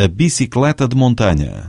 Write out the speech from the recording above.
A bicicleta de montanha.